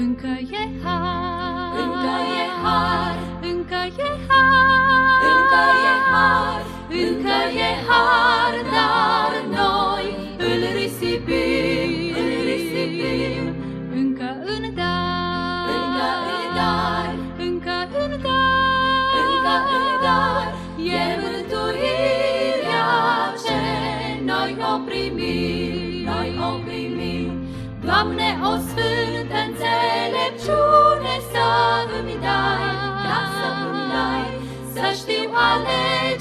Încă e har, Încă e har, încă e har, încă e har, încă e har, dar Doamne, o sfântă înțelepciune să îmi dai, Da, să îmi dai, să știu alege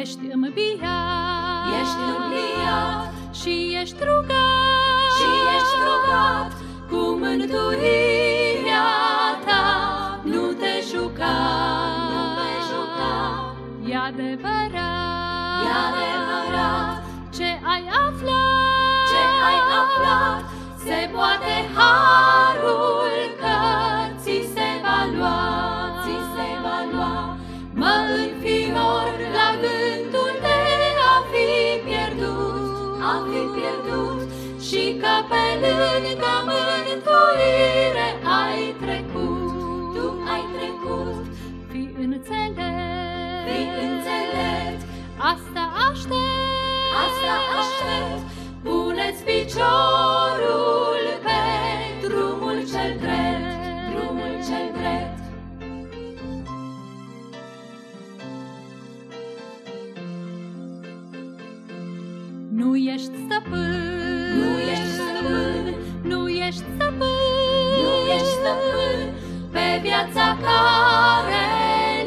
Ești înviat, Ești înviat și ești rugat, și ești rugat cu mântuirea ta, nu te juca, Nu te juca. E adevărat, E adevărat. Ce ai aflat, ce ai aflat, se poate harul pe lângă mântuire ai trecut. Tu ai trecut, Fi înțelept, fii înțelept, asta aștept, asta aștept. Puneți piciorul pe drumul cel drept, drumul cel drept. Nu ești stăpân, viața care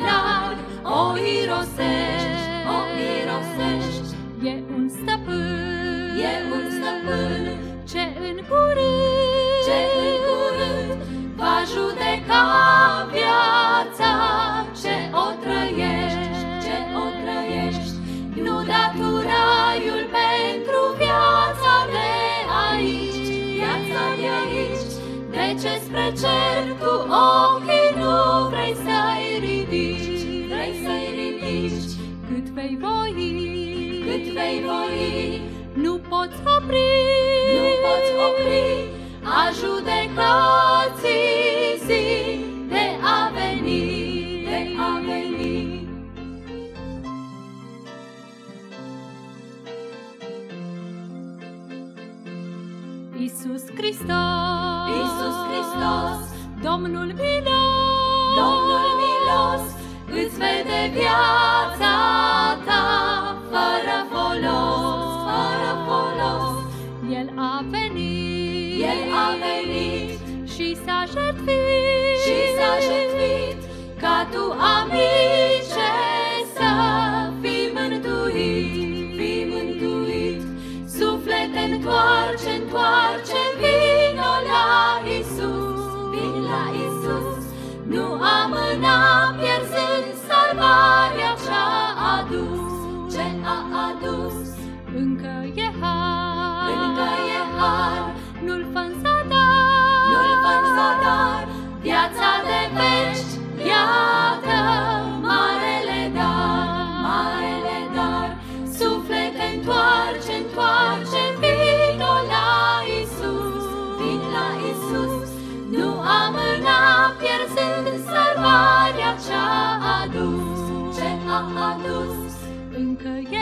larg o irosești, o irosești. E un stăpân, E un stăpân ce în curând, ce în curând va judeca viața ce o trăiești, ce o trăiești. Nu da tu raiul pentru viața de aici, Viața de aici. De ce spre cer tu ochii vei voi, nu poți opri, nu poți opri a judecații zi de a veni, de a veni. Iisus Hristos, Iisus Hristos, Domnul milos, Domnul milos, îți vede viața ta fără folos, fără folos. El a venit, El a venit și s-a jertfit, și s-a jertfit ca tu, amice, 可也